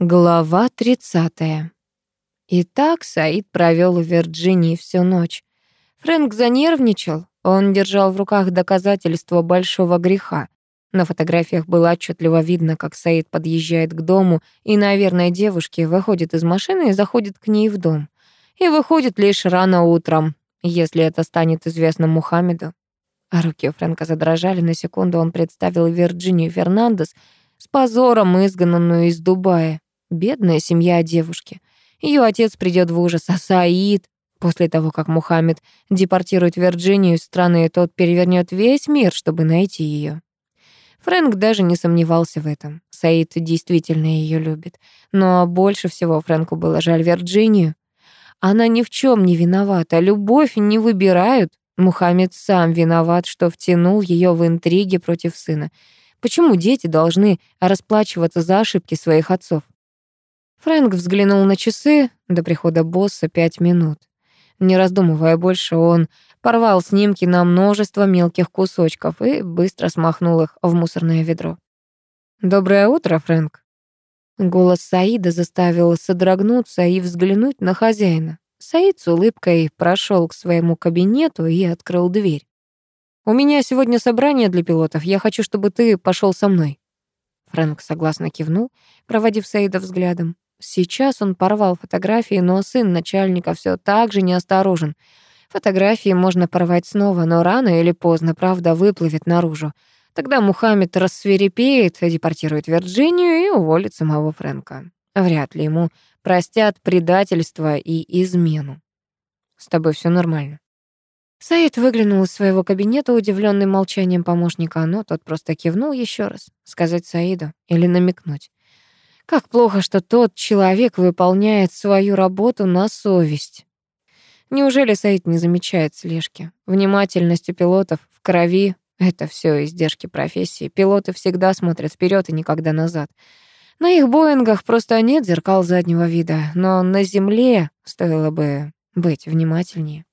Глава 30. Итак, Саид провел в Вирджинии всю ночь. Фрэнк занервничал. Он держал в руках доказательства большого греха. На фотографиях было отчетливо видно, как Саид подъезжает к дому, и, наверное, девушки выходит из машины и заходит к ней в дом. И выходит лишь рано утром, если это станет известно Мухаммеду. А руки у Фрэнка задрожали. На секунду он представил Вирджинию Фернандес с позором изгнанную из Дубая. Бедная семья девушки. Ее отец придет в ужас, а Саид, после того, как Мухаммед депортирует Вирджинию из страны, тот перевернет весь мир, чтобы найти ее. Фрэнк даже не сомневался в этом. Саид действительно ее любит. Но больше всего Фрэнку было жаль Вирджинию. Она ни в чем не виновата, любовь не выбирают. Мухаммед сам виноват, что втянул ее в интриги против сына. Почему дети должны расплачиваться за ошибки своих отцов? Фрэнк взглянул на часы. До прихода босса пять минут. Не раздумывая больше, он порвал снимки на множество мелких кусочков и быстро смахнул их в мусорное ведро. «Доброе утро, Фрэнк». Голос Саида заставил содрогнуться и взглянуть на хозяина. Саид с улыбкой прошел к своему кабинету и открыл дверь. «У меня сегодня собрание для пилотов. Я хочу, чтобы ты пошел со мной». Фрэнк согласно кивнул, проводив Саида взглядом. Сейчас он порвал фотографии, но сын начальника все так же неосторожен. Фотографии можно порвать снова, но рано или поздно правда выплывет наружу. Тогда Мухаммед рассверепеет, депортирует Вирджинию и уволит самого Фрэнка. Вряд ли ему простят предательство и измену. С тобой все нормально. Саид выглянул из своего кабинета, удивленный молчанием помощника, но тот просто кивнул еще раз. Сказать Саиду или намекнуть. Как плохо, что тот человек выполняет свою работу на совесть. Неужели Саид не замечает слежки? Внимательность у пилотов в крови — это все издержки профессии. Пилоты всегда смотрят вперед и никогда назад. На их Боингах просто нет зеркал заднего вида, но на земле стоило бы быть внимательнее.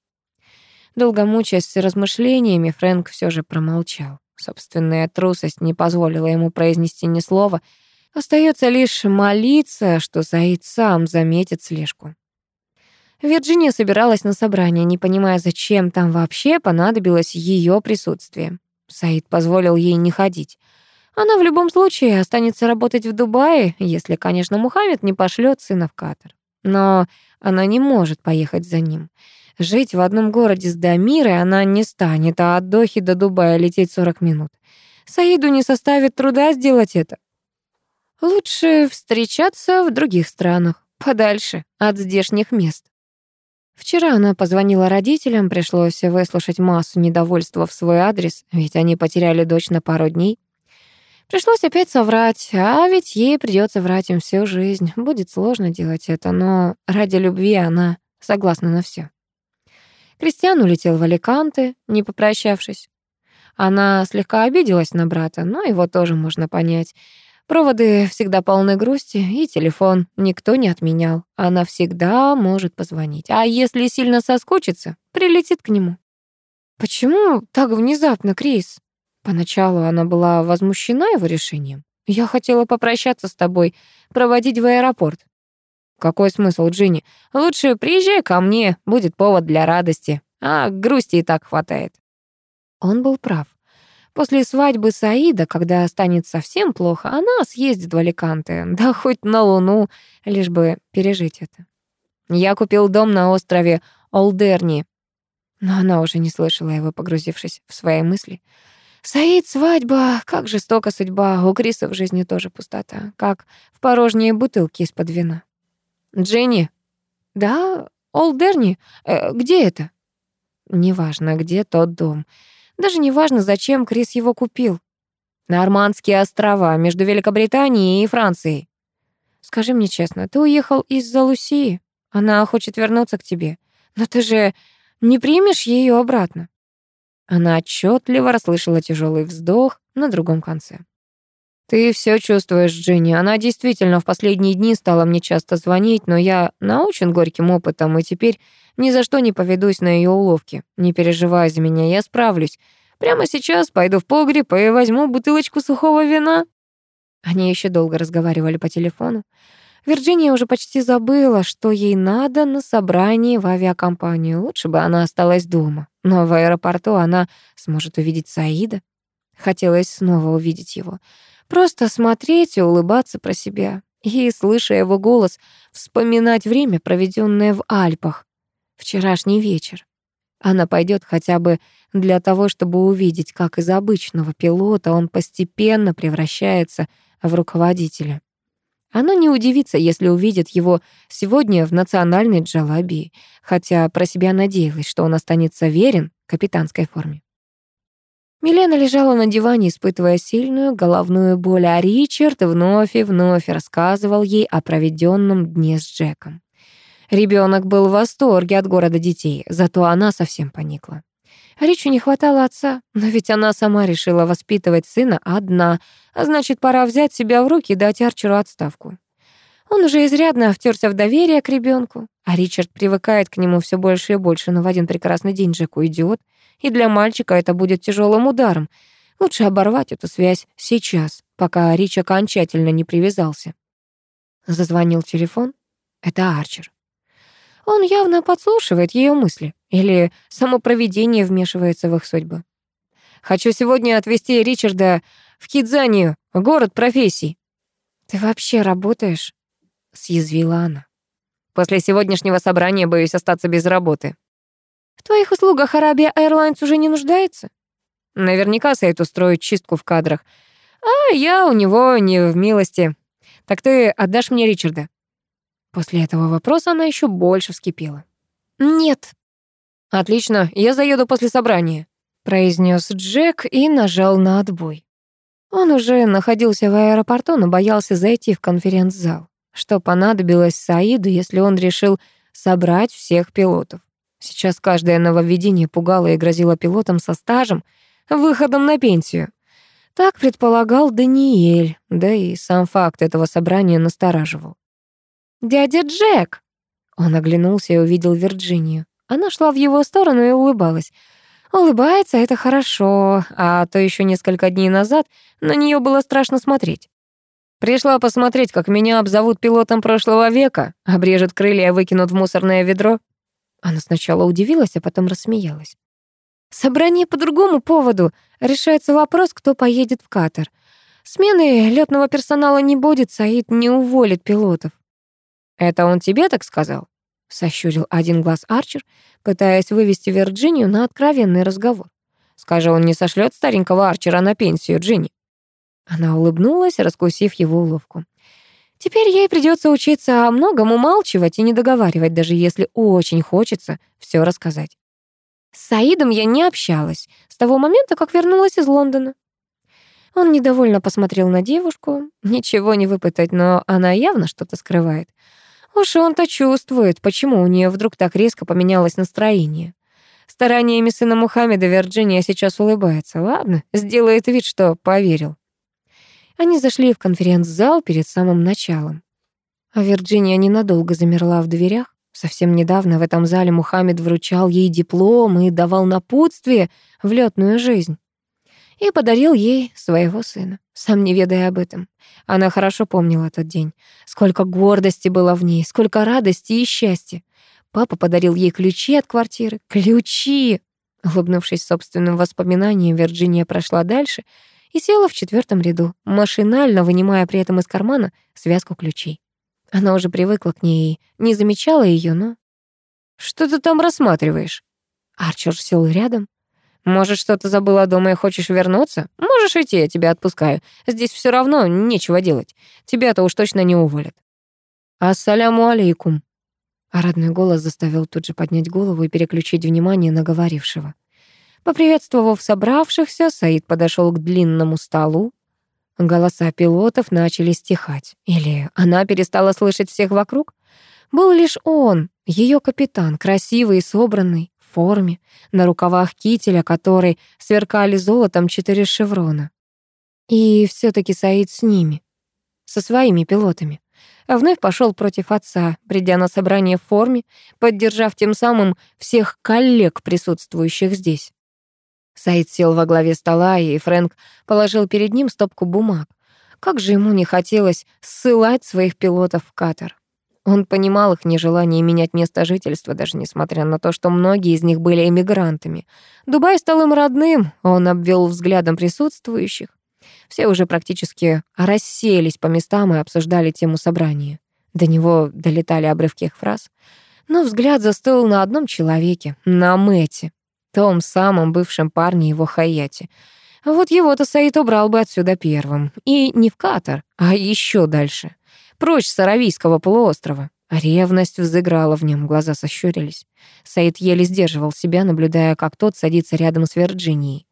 Долго мучаясь размышлениями, Фрэнк все же промолчал. Собственная трусость не позволила ему произнести ни слова — Остается лишь молиться, что Саид сам заметит слежку. Вирджиния собиралась на собрание, не понимая, зачем там вообще понадобилось ее присутствие. Саид позволил ей не ходить. Она в любом случае останется работать в Дубае, если, конечно, Мухаммед не пошлет сына в Катар. Но она не может поехать за ним. Жить в одном городе с Дамирой она не станет, а от Дохи до Дубая лететь 40 минут. Саиду не составит труда сделать это. Лучше встречаться в других странах, подальше от здешних мест. Вчера она позвонила родителям, пришлось выслушать массу недовольства в свой адрес, ведь они потеряли дочь на пару дней. Пришлось опять соврать, а ведь ей придется врать им всю жизнь. Будет сложно делать это, но ради любви она согласна на все. Кристиан улетел в Аликанте, не попрощавшись. Она слегка обиделась на брата, но его тоже можно понять. Проводы всегда полны грусти, и телефон никто не отменял. Она всегда может позвонить. А если сильно соскучится, прилетит к нему. «Почему так внезапно, Крис?» Поначалу она была возмущена его решением. «Я хотела попрощаться с тобой, проводить в аэропорт». «Какой смысл, Джинни? Лучше приезжай ко мне, будет повод для радости. А грусти и так хватает». Он был прав. После свадьбы Саида, когда станет совсем плохо, она съездит в Аликанте, да хоть на Луну, лишь бы пережить это. Я купил дом на острове Олдерни, но она уже не слышала его, погрузившись в свои мысли. Саид, свадьба, как жестока судьба, у Криса в жизни тоже пустота, как в порожние бутылки из-под вина. Дженни? Да, Олдерни? Э, где это? Неважно, где тот дом. Даже не важно, зачем Крис его купил. На Арманские острова, между Великобританией и Францией. Скажи мне честно, ты уехал из-за Лусии? Она хочет вернуться к тебе. Но ты же не примешь ее обратно. Она отчетливо расслышала тяжелый вздох на другом конце. «Ты все чувствуешь, Джинни. Она действительно в последние дни стала мне часто звонить, но я научен горьким опытом, и теперь ни за что не поведусь на ее уловки. Не переживай за меня, я справлюсь. Прямо сейчас пойду в погреб и возьму бутылочку сухого вина». Они еще долго разговаривали по телефону. Вирджиния уже почти забыла, что ей надо на собрании в авиакомпанию. Лучше бы она осталась дома. Но в аэропорту она сможет увидеть Саида. Хотелось снова увидеть его. Просто смотреть и улыбаться про себя. И, слыша его голос, вспоминать время, проведенное в Альпах. Вчерашний вечер. Она пойдет хотя бы для того, чтобы увидеть, как из обычного пилота он постепенно превращается в руководителя. Она не удивится, если увидит его сегодня в национальной джалабии, хотя про себя надеялась, что он останется верен капитанской форме. Милена лежала на диване, испытывая сильную головную боль, а Ричард вновь и вновь рассказывал ей о проведенном дне с Джеком. Ребенок был в восторге от города детей, зато она совсем поникла. Ричу не хватало отца, но ведь она сама решила воспитывать сына одна, а значит, пора взять себя в руки и дать Арчеру отставку. Он уже изрядно втерся в доверие к ребенку, а Ричард привыкает к нему все больше и больше, но в один прекрасный день Джек уйдет, и для мальчика это будет тяжелым ударом. Лучше оборвать эту связь сейчас, пока Рич окончательно не привязался. Зазвонил телефон. Это Арчер. Он явно подслушивает ее мысли. Или само провидение вмешивается в их судьбы. «Хочу сегодня отвезти Ричарда в Кидзанию, город профессий». «Ты вообще работаешь?» — съязвила она. «После сегодняшнего собрания боюсь остаться без работы». «В твоих услугах Арабия Airlines уже не нуждается?» «Наверняка Сейд устроит чистку в кадрах. А я у него не в милости. Так ты отдашь мне Ричарда?» После этого вопроса она еще больше вскипела. «Нет». «Отлично, я заеду после собрания», — произнес Джек и нажал на отбой. Он уже находился в аэропорту, но боялся зайти в конференц-зал. Что понадобилось Саиду, если он решил собрать всех пилотов? Сейчас каждое нововведение пугало и грозило пилотам со стажем, выходом на пенсию. Так предполагал Даниэль, да и сам факт этого собрания настораживал. «Дядя Джек!» Он оглянулся и увидел Вирджинию. Она шла в его сторону и улыбалась. Улыбается — это хорошо, а то еще несколько дней назад на нее было страшно смотреть. Пришла посмотреть, как меня обзовут пилотом прошлого века, обрежет крылья и выкинут в мусорное ведро. Она сначала удивилась, а потом рассмеялась. Собрание по другому поводу. Решается вопрос, кто поедет в Катар. Смены летного персонала не будет, Саид не уволит пилотов. «Это он тебе так сказал?» — сощурил один глаз Арчер, пытаясь вывести Вирджинию на откровенный разговор. «Скажи, он не сошлет старенького Арчера на пенсию, Джинни?» Она улыбнулась, раскусив его уловку. «Теперь ей придется учиться о многом умалчивать и не договаривать, даже если очень хочется все рассказать. С Саидом я не общалась с того момента, как вернулась из Лондона. Он недовольно посмотрел на девушку. Ничего не выпытать, но она явно что-то скрывает. Уж он-то чувствует, почему у нее вдруг так резко поменялось настроение. Стараниями сына Мухаммеда Вирджиния сейчас улыбается. Ладно, сделает вид, что поверил. Они зашли в конференц-зал перед самым началом. А Вирджиния ненадолго замерла в дверях. Совсем недавно в этом зале Мухаммед вручал ей диплом и давал напутствие в летную жизнь и подарил ей своего сына, сам не ведая об этом. Она хорошо помнила тот день. Сколько гордости было в ней, сколько радости и счастья. Папа подарил ей ключи от квартиры. Ключи! Улыбнувшись собственным воспоминаниям, Вирджиния прошла дальше и села в четвертом ряду, машинально вынимая при этом из кармана связку ключей. Она уже привыкла к ней и не замечала ее, но... «Что ты там рассматриваешь?» Арчер сел рядом. Может, что-то забыла дома и хочешь вернуться? Можешь идти, я тебя отпускаю. Здесь все равно нечего делать. Тебя-то уж точно не уволят. Ассаляму алейкум. А родной голос заставил тут же поднять голову и переключить внимание на говорившего. Поприветствовав собравшихся, Саид подошел к длинному столу. Голоса пилотов начали стихать. Или она перестала слышать всех вокруг? Был лишь он, ее капитан, красивый и собранный форме, на рукавах кителя, который сверкали золотом четыре шеврона. И все таки Саид с ними, со своими пилотами. А вновь пошел против отца, придя на собрание в форме, поддержав тем самым всех коллег, присутствующих здесь. Саид сел во главе стола, и Фрэнк положил перед ним стопку бумаг. Как же ему не хотелось ссылать своих пилотов в Катар. Он понимал их нежелание менять место жительства, даже несмотря на то, что многие из них были эмигрантами. Дубай стал им родным, он обвел взглядом присутствующих. Все уже практически расселись по местам и обсуждали тему собрания. До него долетали обрывки их фраз. Но взгляд застыл на одном человеке, на Мэте, том самом бывшем парне его Хаяти. Вот его-то Саид убрал бы отсюда первым. И не в Катар, а еще дальше. Прочь с Аравийского полуострова. Ревность взыграла в нем, глаза сощурились. Саид еле сдерживал себя, наблюдая, как тот садится рядом с Вирджинией.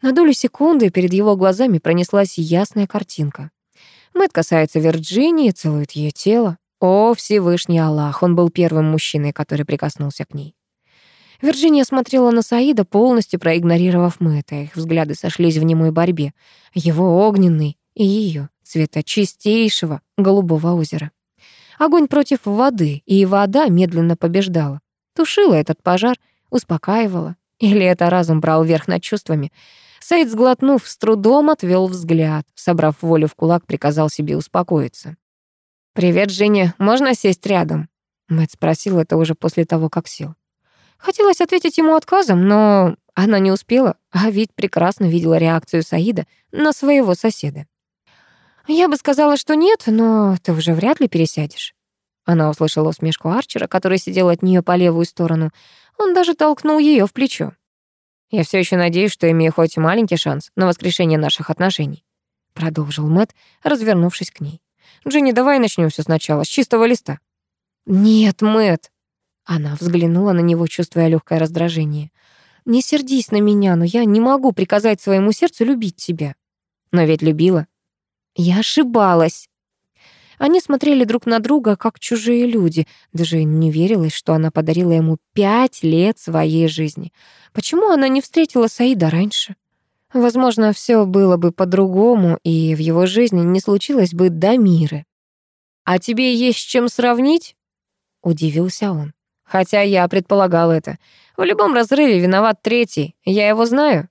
На долю секунды перед его глазами пронеслась ясная картинка. Мэт касается Вирджинии, целует ее тело. О, Всевышний Аллах, он был первым мужчиной, который прикоснулся к ней. Вирджиния смотрела на Саида, полностью проигнорировав Мэтта. Их взгляды сошлись в немой борьбе. Его огненный и ее цвета чистейшего голубого озера. Огонь против воды, и вода медленно побеждала. Тушила этот пожар, успокаивала. Или это разум брал верх над чувствами. Саид, сглотнув, с трудом отвел взгляд. Собрав волю в кулак, приказал себе успокоиться. «Привет, Женя, можно сесть рядом?» Мэтт спросил это уже после того, как сел. Хотелось ответить ему отказом, но она не успела, а ведь прекрасно видела реакцию Саида на своего соседа. «Я бы сказала, что нет, но ты уже вряд ли пересядешь». Она услышала усмешку Арчера, который сидел от нее по левую сторону. Он даже толкнул ее в плечо. «Я все еще надеюсь, что имею хоть маленький шанс на воскрешение наших отношений», продолжил Мэт, развернувшись к ней. «Джинни, давай начнем все сначала, с чистого листа». «Нет, Мэт, она взглянула на него, чувствуя легкое раздражение. «Не сердись на меня, но я не могу приказать своему сердцу любить тебя». «Но ведь любила». «Я ошибалась». Они смотрели друг на друга, как чужие люди. Даже не верилось, что она подарила ему пять лет своей жизни. Почему она не встретила Саида раньше? Возможно, все было бы по-другому, и в его жизни не случилось бы до мира. «А тебе есть чем сравнить?» — удивился он. Хотя я предполагал это. В любом разрыве виноват третий. Я его знаю.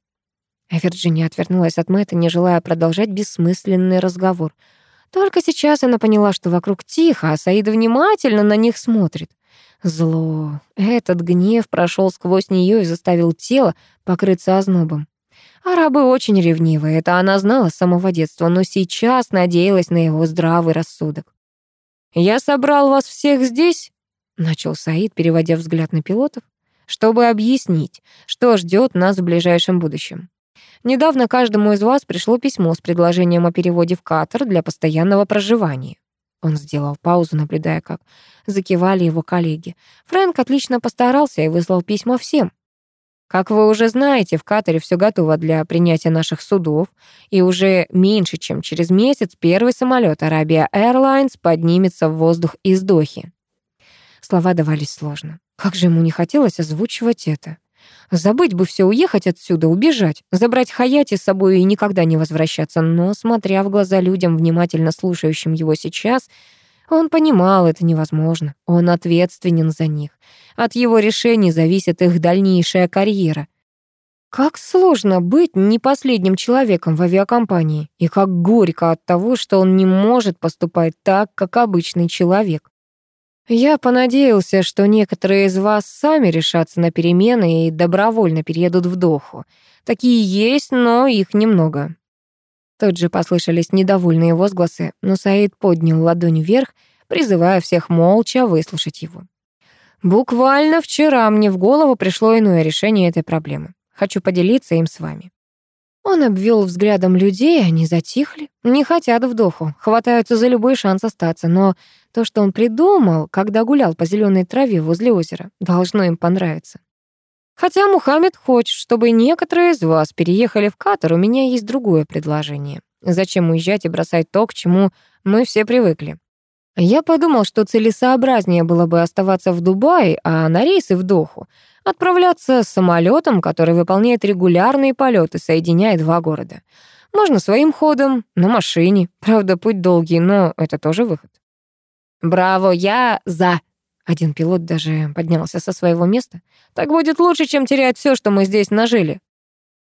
А Вирджиния отвернулась от Мэтта, не желая продолжать бессмысленный разговор. Только сейчас она поняла, что вокруг тихо, а Саид внимательно на них смотрит. Зло. Этот гнев прошел сквозь нее и заставил тело покрыться ознобом. Арабы очень ревнивы, это она знала с самого детства, но сейчас надеялась на его здравый рассудок. «Я собрал вас всех здесь начал Саид, переводя взгляд на пилотов, чтобы объяснить, что ждет нас в ближайшем будущем. Недавно каждому из вас пришло письмо с предложением о переводе в Катар для постоянного проживания. Он сделал паузу, наблюдая, как закивали его коллеги. Фрэнк отлично постарался и выслал письма всем. Как вы уже знаете, в Катаре все готово для принятия наших судов, и уже меньше, чем через месяц первый самолет Arabia Airlines поднимется в воздух из Дохи. Слова давались сложно. Как же ему не хотелось озвучивать это. Забыть бы все, уехать отсюда, убежать, забрать Хаяти с собой и никогда не возвращаться. Но, смотря в глаза людям, внимательно слушающим его сейчас, он понимал, это невозможно. Он ответственен за них. От его решений зависит их дальнейшая карьера. Как сложно быть не последним человеком в авиакомпании, и как горько от того, что он не может поступать так, как обычный человек. Я понадеялся, что некоторые из вас сами решатся на перемены и добровольно переедут в Доху. Такие есть, но их немного. Тут же послышались недовольные возгласы, но Саид поднял ладонь вверх, призывая всех молча выслушать его. Буквально вчера мне в голову пришло иное решение этой проблемы. Хочу поделиться им с вами. Он обвел взглядом людей, они затихли, не хотят вдоху, хватаются за любой шанс остаться, но то, что он придумал, когда гулял по зеленой траве возле озера, должно им понравиться. Хотя Мухаммед хочет, чтобы некоторые из вас переехали в Катар, у меня есть другое предложение. Зачем уезжать и бросать то, к чему мы все привыкли? Я подумал, что целесообразнее было бы оставаться в Дубае, а на рейсы в Доху отправляться самолетом, который выполняет регулярные полеты, соединяя два города. Можно своим ходом, на машине. Правда, путь долгий, но это тоже выход. «Браво, я за!» Один пилот даже поднялся со своего места. «Так будет лучше, чем терять все, что мы здесь нажили».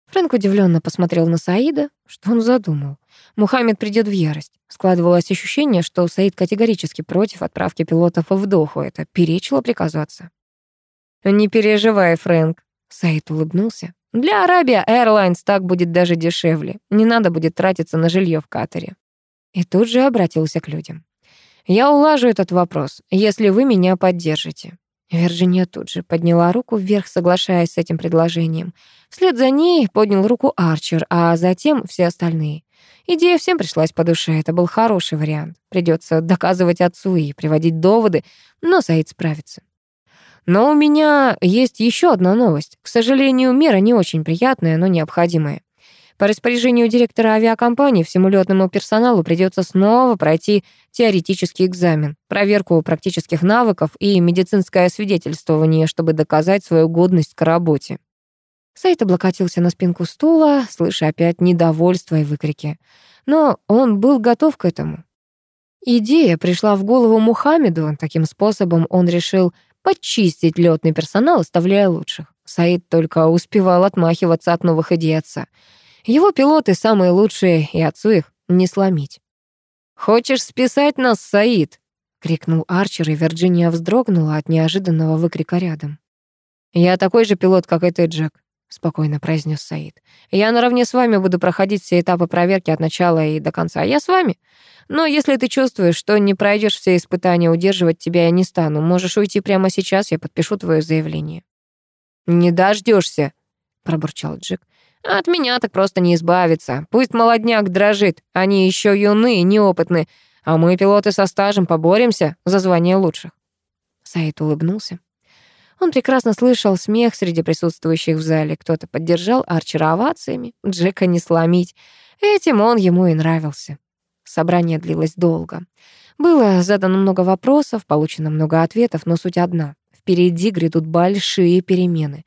Фрэнк удивленно посмотрел на Саида. Что он задумал? Мухаммед придет в ярость. Складывалось ощущение, что Саид категорически против отправки пилотов в Доху. Это перечило приказу отца. «Не переживай, Фрэнк», — Саид улыбнулся. «Для Арабия Airlines так будет даже дешевле. Не надо будет тратиться на жилье в Катаре». И тут же обратился к людям. «Я улажу этот вопрос, если вы меня поддержите». Вирджиния тут же подняла руку вверх, соглашаясь с этим предложением. Вслед за ней поднял руку Арчер, а затем все остальные. Идея всем пришлась по душе, это был хороший вариант. Придется доказывать отцу и приводить доводы, но Саид справится. Но у меня есть еще одна новость. К сожалению, мера не очень приятная, но необходимая. По распоряжению директора авиакомпании всему лётному персоналу придется снова пройти теоретический экзамен, проверку практических навыков и медицинское свидетельствование, чтобы доказать свою годность к работе. Сайт облокотился на спинку стула, слыша опять недовольство и выкрики. Но он был готов к этому. Идея пришла в голову Мухаммеду, таким способом он решил почистить летный персонал, оставляя лучших. Саид только успевал отмахиваться от новых идей отца. Его пилоты самые лучшие, и отцу их не сломить. «Хочешь списать нас, Саид?» — крикнул Арчер, и Вирджиния вздрогнула от неожиданного выкрика рядом. «Я такой же пилот, как и ты, Джек спокойно произнес Саид. Я наравне с вами буду проходить все этапы проверки от начала и до конца. Я с вами. Но если ты чувствуешь, что не пройдешь все испытания, удерживать тебя я не стану. Можешь уйти прямо сейчас, я подпишу твое заявление. Не дождешься, пробурчал Джек. От меня так просто не избавиться. Пусть молодняк дрожит, они еще юны и неопытны, а мы, пилоты со стажем, поборемся за звание лучших. Саид улыбнулся. Он прекрасно слышал смех среди присутствующих в зале. Кто-то поддержал Арчера овациями. Джека не сломить. Этим он ему и нравился. Собрание длилось долго. Было задано много вопросов, получено много ответов, но суть одна. Впереди грядут большие перемены.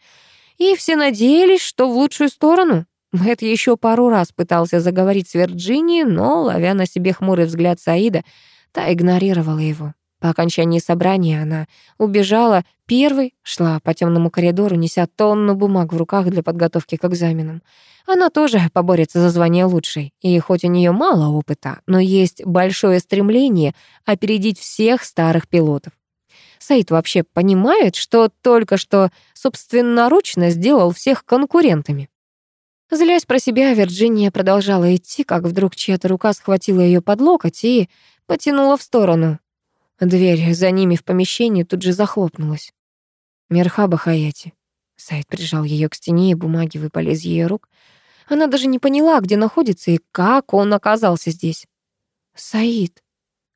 И все надеялись, что в лучшую сторону. Мэтт еще пару раз пытался заговорить с Вирджинией, но, ловя на себе хмурый взгляд Саида, та игнорировала его. По окончании собрания она убежала первой, шла по темному коридору, неся тонну бумаг в руках для подготовки к экзаменам. Она тоже поборется за звание лучшей. И хоть у нее мало опыта, но есть большое стремление опередить всех старых пилотов. Саид вообще понимает, что только что собственноручно сделал всех конкурентами. Злясь про себя, Вирджиния продолжала идти, как вдруг чья-то рука схватила ее под локоть и потянула в сторону. Дверь за ними в помещении тут же захлопнулась. «Мерхаба Хаяти». Сайд прижал ее к стене, и бумаги выпали из ее рук. Она даже не поняла, где находится и как он оказался здесь. «Саид».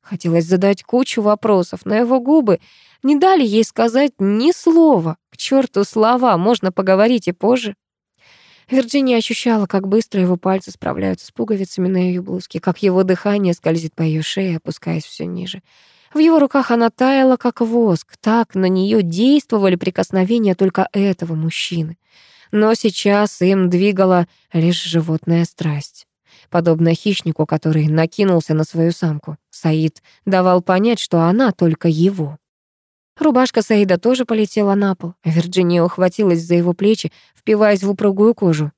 Хотелось задать кучу вопросов, но его губы не дали ей сказать ни слова. К черту слова, можно поговорить и позже. Вирджиния ощущала, как быстро его пальцы справляются с пуговицами на ее блузке, как его дыхание скользит по ее шее, опускаясь все ниже. В его руках она таяла, как воск. Так на нее действовали прикосновения только этого мужчины. Но сейчас им двигала лишь животная страсть. Подобно хищнику, который накинулся на свою самку, Саид давал понять, что она только его. Рубашка Саида тоже полетела на пол. Вирджиния ухватилась за его плечи, впиваясь в упругую кожу.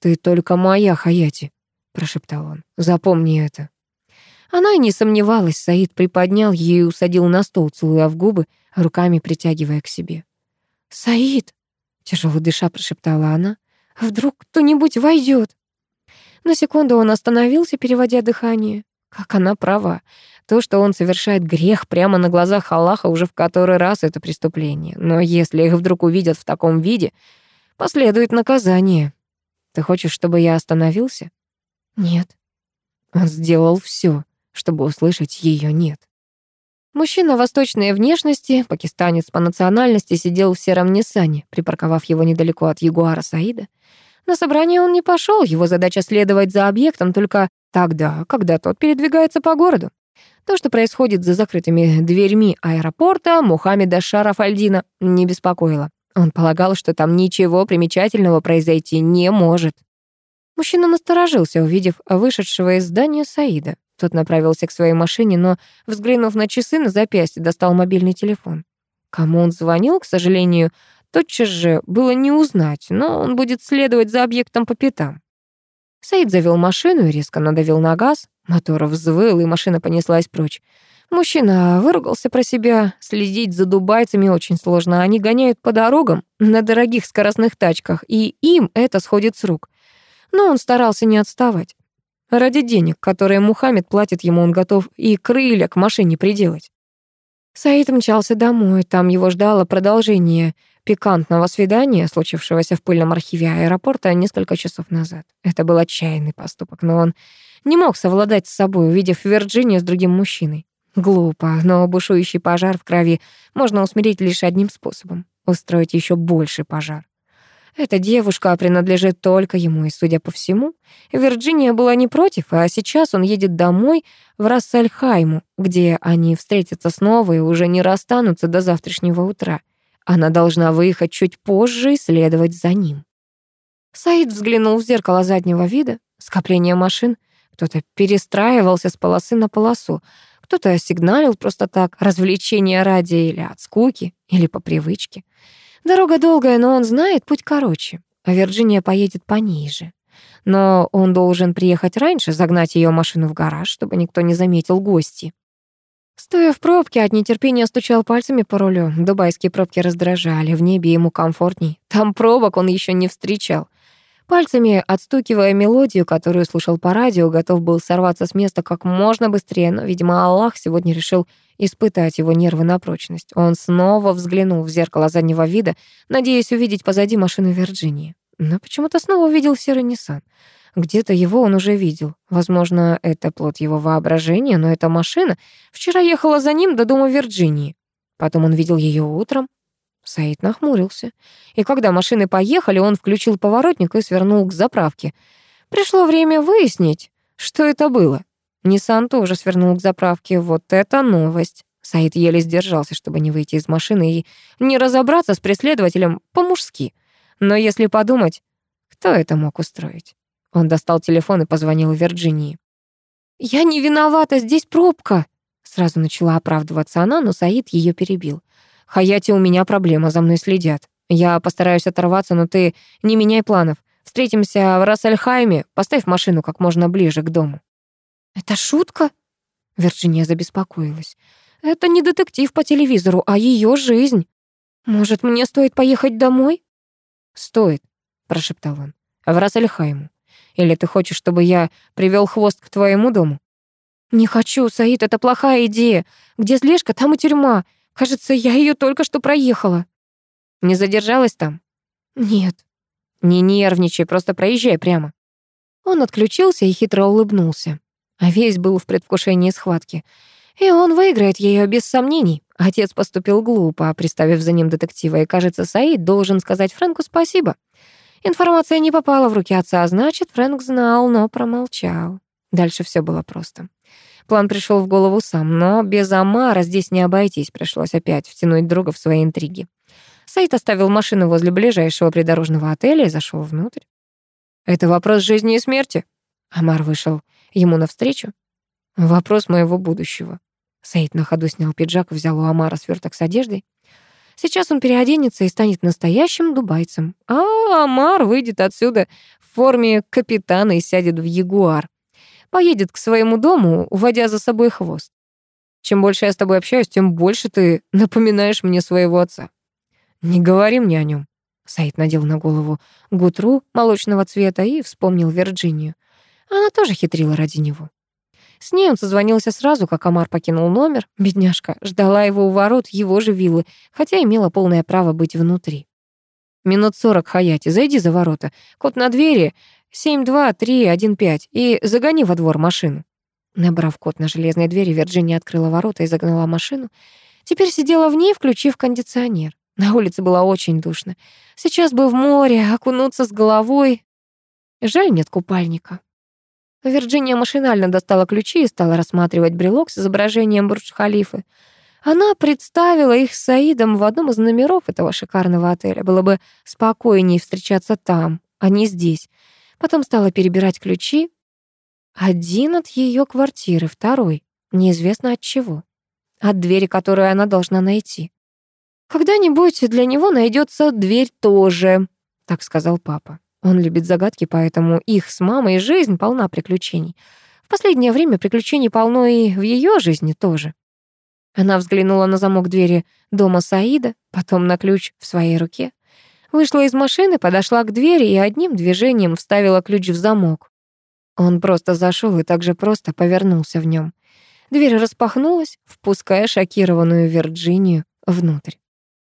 «Ты только моя, Хаяти», — прошептал он. «Запомни это». Она и не сомневалась, Саид приподнял ее и усадил на стол, целуя в губы, руками притягивая к себе. «Саид!» — тяжело дыша прошептала она. «Вдруг кто-нибудь войдет?» На секунду он остановился, переводя дыхание. Как она права. То, что он совершает грех прямо на глазах Аллаха, уже в который раз это преступление. Но если их вдруг увидят в таком виде, последует наказание. Ты хочешь, чтобы я остановился? Нет. Он сделал все чтобы услышать ее «нет». Мужчина восточной внешности, пакистанец по национальности, сидел в сером Ниссане, припарковав его недалеко от Ягуара Саида. На собрание он не пошел, его задача следовать за объектом только тогда, когда тот передвигается по городу. То, что происходит за закрытыми дверьми аэропорта, Мухаммеда Шарафальдина не беспокоило. Он полагал, что там ничего примечательного произойти не может. Мужчина насторожился, увидев вышедшего из здания Саида. Тот направился к своей машине, но, взглянув на часы на запястье, достал мобильный телефон. Кому он звонил, к сожалению, тотчас же было не узнать, но он будет следовать за объектом по пятам. Саид завел машину и резко надавил на газ. Мотор взвыл, и машина понеслась прочь. Мужчина выругался про себя. Следить за дубайцами очень сложно. Они гоняют по дорогам на дорогих скоростных тачках, и им это сходит с рук. Но он старался не отставать. Ради денег, которые Мухаммед платит ему, он готов и крылья к машине приделать. Саид мчался домой, там его ждало продолжение пикантного свидания, случившегося в пыльном архиве аэропорта несколько часов назад. Это был отчаянный поступок, но он не мог совладать с собой, увидев Вирджинию с другим мужчиной. Глупо, но бушующий пожар в крови можно усмирить лишь одним способом — устроить еще больший пожар. Эта девушка принадлежит только ему, и, судя по всему, Вирджиния была не против, а сейчас он едет домой в Рассальхайму, где они встретятся снова и уже не расстанутся до завтрашнего утра. Она должна выехать чуть позже и следовать за ним. Саид взглянул в зеркало заднего вида. Скопление машин. Кто-то перестраивался с полосы на полосу. Кто-то сигналил просто так, развлечения ради или от скуки, или по привычке. Дорога долгая, но он знает путь короче, а Вирджиния поедет пониже. Но он должен приехать раньше, загнать ее машину в гараж, чтобы никто не заметил гости. Стоя в пробке, от нетерпения стучал пальцами по рулю. Дубайские пробки раздражали, в небе ему комфортней. Там пробок он еще не встречал. Пальцами, отстукивая мелодию, которую слушал по радио, готов был сорваться с места как можно быстрее, но, видимо, Аллах сегодня решил испытать его нервы на прочность. Он снова взглянул в зеркало заднего вида, надеясь увидеть позади машину Вирджинии. Но почему-то снова увидел серый Ниссан. Где-то его он уже видел. Возможно, это плод его воображения, но эта машина вчера ехала за ним до дома Вирджинии. Потом он видел ее утром. Саид нахмурился. И когда машины поехали, он включил поворотник и свернул к заправке. Пришло время выяснить, что это было. Ниссан тоже свернул к заправке. Вот это новость. Саид еле сдержался, чтобы не выйти из машины и не разобраться с преследователем по-мужски. Но если подумать, кто это мог устроить? Он достал телефон и позвонил Вирджинии. «Я не виновата, здесь пробка!» Сразу начала оправдываться она, но Саид ее перебил. «Хаяти, у меня проблема, за мной следят. Я постараюсь оторваться, но ты не меняй планов. Встретимся в Рассельхайме, поставь машину как можно ближе к дому». «Это шутка?» Вирджиния забеспокоилась. «Это не детектив по телевизору, а ее жизнь. Может, мне стоит поехать домой?» «Стоит», — прошептал он, — «в Рассельхайму. Или ты хочешь, чтобы я привел хвост к твоему дому?» «Не хочу, Саид, это плохая идея. Где слежка, там и тюрьма. Кажется, я ее только что проехала». «Не задержалась там?» «Нет». «Не нервничай, просто проезжай прямо». Он отключился и хитро улыбнулся. А весь был в предвкушении схватки. И он выиграет ее без сомнений. Отец поступил глупо, приставив за ним детектива, и, кажется, Саид должен сказать Фрэнку спасибо. Информация не попала в руки отца, а значит, Фрэнк знал, но промолчал. Дальше все было просто. План пришел в голову сам, но без Амара здесь не обойтись, пришлось опять втянуть друга в свои интриги. Саид оставил машину возле ближайшего придорожного отеля и зашел внутрь. «Это вопрос жизни и смерти». Амар вышел ему навстречу. «Вопрос моего будущего». Саид на ходу снял пиджак, взял у Амара сверток с одеждой. Сейчас он переоденется и станет настоящим дубайцем. А Амар выйдет отсюда в форме капитана и сядет в ягуар. Поедет к своему дому, уводя за собой хвост. Чем больше я с тобой общаюсь, тем больше ты напоминаешь мне своего отца. Не говори мне о нем. Саид надел на голову гутру молочного цвета и вспомнил Вирджинию. Она тоже хитрила ради него. С ней он созвонился сразу, как Амар покинул номер. Бедняжка ждала его у ворот его же виллы, хотя имела полное право быть внутри. «Минут сорок, Хаяти, зайди за ворота. Код на двери 72315 и загони во двор машину». Набрав код на железной двери, Вирджиния открыла ворота и загнала машину. Теперь сидела в ней, включив кондиционер. На улице было очень душно. Сейчас бы в море, окунуться с головой. Жаль, нет купальника. Вирджиния машинально достала ключи и стала рассматривать брелок с изображением Бурдж-Халифы. Она представила их с Саидом в одном из номеров этого шикарного отеля. Было бы спокойнее встречаться там, а не здесь. Потом стала перебирать ключи. Один от ее квартиры, второй, неизвестно от чего. От двери, которую она должна найти. «Когда-нибудь для него найдется дверь тоже», — так сказал папа. Он любит загадки, поэтому их с мамой жизнь полна приключений. В последнее время приключений полно и в ее жизни тоже. Она взглянула на замок двери дома Саида, потом на ключ в своей руке. Вышла из машины, подошла к двери и одним движением вставила ключ в замок. Он просто зашел и так же просто повернулся в нем. Дверь распахнулась, впуская шокированную Вирджинию внутрь.